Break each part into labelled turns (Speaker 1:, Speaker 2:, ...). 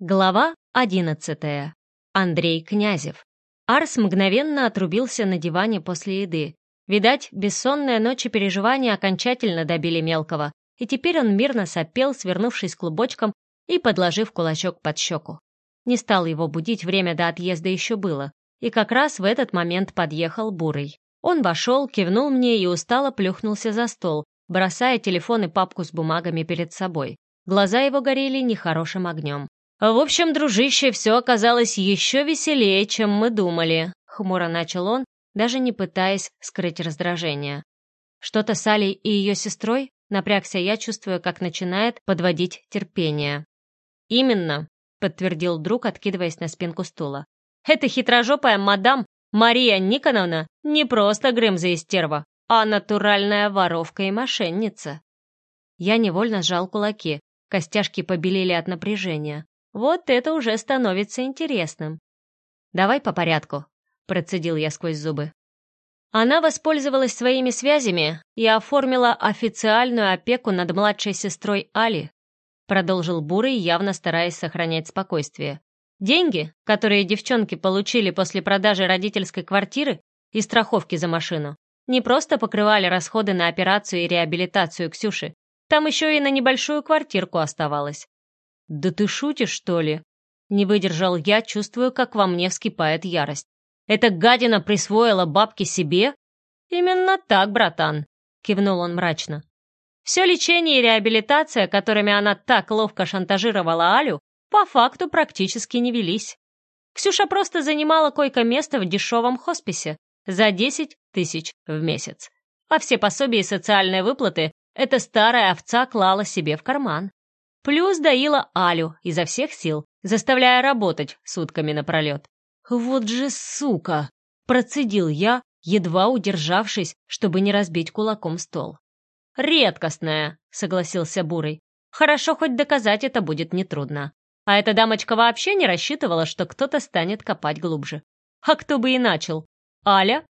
Speaker 1: Глава одиннадцатая. Андрей Князев. Арс мгновенно отрубился на диване после еды. Видать, бессонные ночи переживания окончательно добили мелкого, и теперь он мирно сопел, свернувшись клубочком и подложив кулачок под щеку. Не стал его будить, время до отъезда еще было, и как раз в этот момент подъехал Бурый. Он вошел, кивнул мне и устало плюхнулся за стол, бросая телефон и папку с бумагами перед собой. Глаза его горели нехорошим огнем. «В общем, дружище, все оказалось еще веселее, чем мы думали», — хмуро начал он, даже не пытаясь скрыть раздражение. «Что-то с Алей и ее сестрой?» — напрягся я, чувствуя, как начинает подводить терпение. «Именно», — подтвердил друг, откидываясь на спинку стула. «Эта хитрожопая мадам Мария Никоновна не просто Грымза и стерва, а натуральная воровка и мошенница». Я невольно сжал кулаки, костяшки побелели от напряжения. Вот это уже становится интересным. «Давай по порядку», — процедил я сквозь зубы. Она воспользовалась своими связями и оформила официальную опеку над младшей сестрой Али, продолжил Бурый, явно стараясь сохранять спокойствие. Деньги, которые девчонки получили после продажи родительской квартиры и страховки за машину, не просто покрывали расходы на операцию и реабилитацию Ксюши, там еще и на небольшую квартирку оставалось. «Да ты шутишь, что ли?» Не выдержал я, чувствую, как во мне вскипает ярость. «Эта гадина присвоила бабки себе?» «Именно так, братан», — кивнул он мрачно. Все лечение и реабилитация, которыми она так ловко шантажировала Алю, по факту практически не велись. Ксюша просто занимала койко-место в дешевом хосписе за 10 тысяч в месяц. А все пособия и социальные выплаты эта старая овца клала себе в карман. Плюс доила Алю изо всех сил, заставляя работать сутками напролет. «Вот же сука!» — процедил я, едва удержавшись, чтобы не разбить кулаком стол. «Редкостная», — согласился Бурый. «Хорошо, хоть доказать это будет нетрудно. А эта дамочка вообще не рассчитывала, что кто-то станет копать глубже. А кто бы и начал? Аля?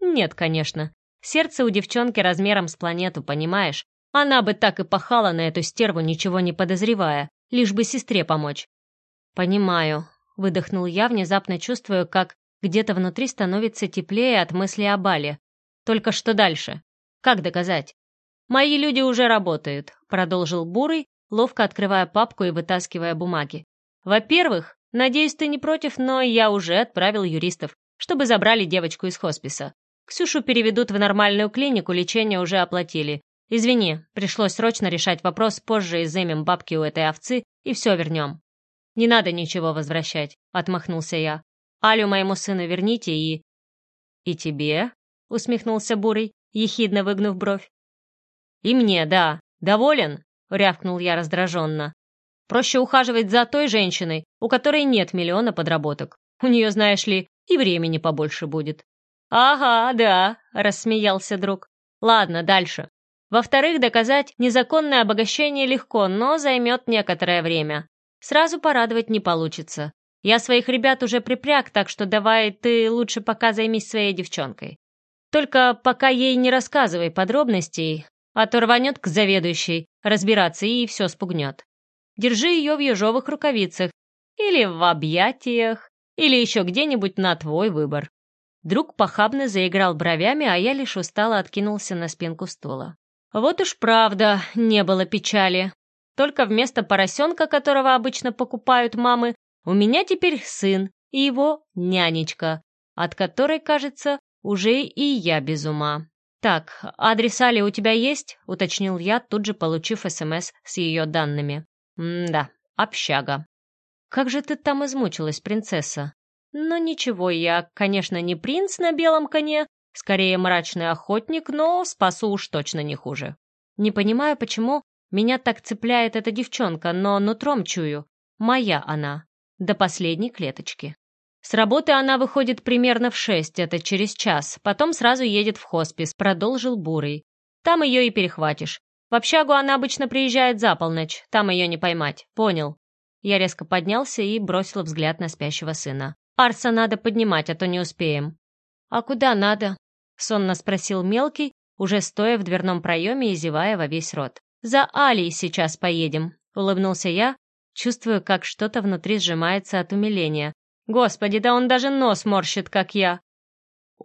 Speaker 1: Нет, конечно. Сердце у девчонки размером с планету, понимаешь? Она бы так и пахала на эту стерву, ничего не подозревая, лишь бы сестре помочь. «Понимаю», — выдохнул я, внезапно чувствуя, как где-то внутри становится теплее от мысли о Бале. «Только что дальше? Как доказать?» «Мои люди уже работают», — продолжил Бурый, ловко открывая папку и вытаскивая бумаги. «Во-первых, надеюсь, ты не против, но я уже отправил юристов, чтобы забрали девочку из хосписа. Ксюшу переведут в нормальную клинику, лечение уже оплатили. «Извини, пришлось срочно решать вопрос, позже изымем бабки у этой овцы и все вернем». «Не надо ничего возвращать», — отмахнулся я. «Алю моему сыну верните и...» «И тебе?» — усмехнулся Бурый, ехидно выгнув бровь. «И мне, да. Доволен?» — рявкнул я раздраженно. «Проще ухаживать за той женщиной, у которой нет миллиона подработок. У нее, знаешь ли, и времени побольше будет». «Ага, да», — рассмеялся друг. «Ладно, дальше. Во-вторых, доказать незаконное обогащение легко, но займет некоторое время. Сразу порадовать не получится. Я своих ребят уже припряг, так что давай ты лучше пока займись своей девчонкой. Только пока ей не рассказывай подробностей, а то рванет к заведующей разбираться и все спугнет. Держи ее в ежовых рукавицах или в объятиях, или еще где-нибудь на твой выбор. Друг похабно заиграл бровями, а я лишь устало откинулся на спинку стула. Вот уж правда, не было печали. Только вместо поросенка, которого обычно покупают мамы, у меня теперь сын и его нянечка, от которой, кажется, уже и я без ума. «Так, адрес Али у тебя есть?» — уточнил я, тут же получив СМС с ее данными. «Да, общага». «Как же ты там измучилась, принцесса?» «Ну ничего, я, конечно, не принц на белом коне, Скорее мрачный охотник, но спасу уж точно не хуже. Не понимаю, почему меня так цепляет эта девчонка, но нутром чую. Моя она. До последней клеточки. С работы она выходит примерно в шесть, это через час. Потом сразу едет в хоспис, продолжил Бурый. Там ее и перехватишь. В общагу она обычно приезжает за полночь, там ее не поймать. Понял. Я резко поднялся и бросил взгляд на спящего сына. Арса надо поднимать, а то не успеем. А куда надо? сонно спросил мелкий, уже стоя в дверном проеме и зевая во весь рот. «За Алей сейчас поедем», — улыбнулся я, Чувствую, как что-то внутри сжимается от умиления. Господи, да он даже нос морщит, как я.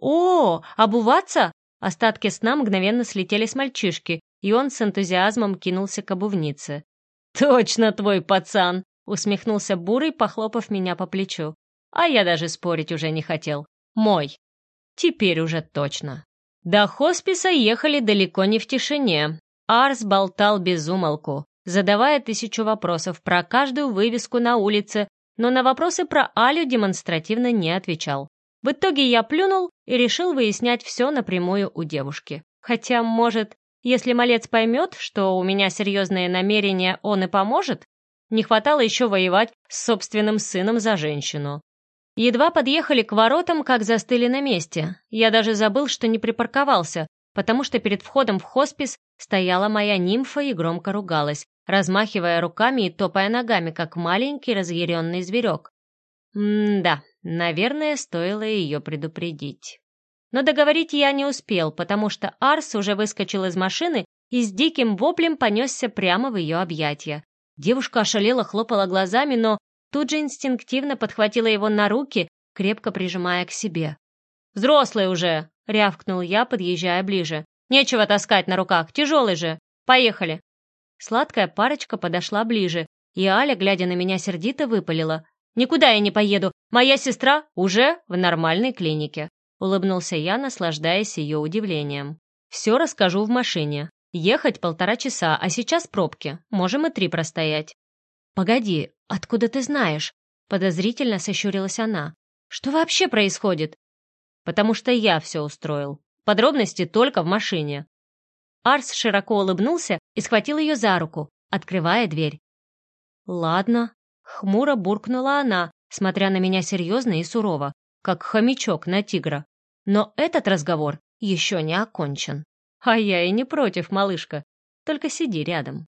Speaker 1: О, обуваться? Остатки сна мгновенно слетели с мальчишки, и он с энтузиазмом кинулся к обувнице. «Точно твой пацан!» — усмехнулся Бурый, похлопав меня по плечу. А я даже спорить уже не хотел. Мой. Теперь уже точно. До хосписа ехали далеко не в тишине. Арс болтал без умолку, задавая тысячу вопросов про каждую вывеску на улице, но на вопросы про Алю демонстративно не отвечал. В итоге я плюнул и решил выяснять все напрямую у девушки. Хотя, может, если малец поймет, что у меня серьезные намерения, он и поможет? Не хватало еще воевать с собственным сыном за женщину. Едва подъехали к воротам, как застыли на месте. Я даже забыл, что не припарковался, потому что перед входом в хоспис стояла моя нимфа и громко ругалась, размахивая руками и топая ногами, как маленький разъяренный зверек. М-да, наверное, стоило ее предупредить. Но договорить я не успел, потому что Арс уже выскочил из машины и с диким воплем понесся прямо в ее объятия. Девушка ошалела, хлопала глазами, но тут же инстинктивно подхватила его на руки, крепко прижимая к себе. «Взрослый уже!» — рявкнул я, подъезжая ближе. «Нечего таскать на руках, тяжелый же! Поехали!» Сладкая парочка подошла ближе, и Аля, глядя на меня сердито, выпалила. «Никуда я не поеду! Моя сестра уже в нормальной клинике!» Улыбнулся я, наслаждаясь ее удивлением. «Все расскажу в машине. Ехать полтора часа, а сейчас пробки. Можем и три простоять». «Погоди, откуда ты знаешь?» Подозрительно сощурилась она. «Что вообще происходит?» «Потому что я все устроил. Подробности только в машине». Арс широко улыбнулся и схватил ее за руку, открывая дверь. «Ладно», — хмуро буркнула она, смотря на меня серьезно и сурово, как хомячок на тигра. Но этот разговор еще не окончен. А я и не против, малышка, только сиди рядом.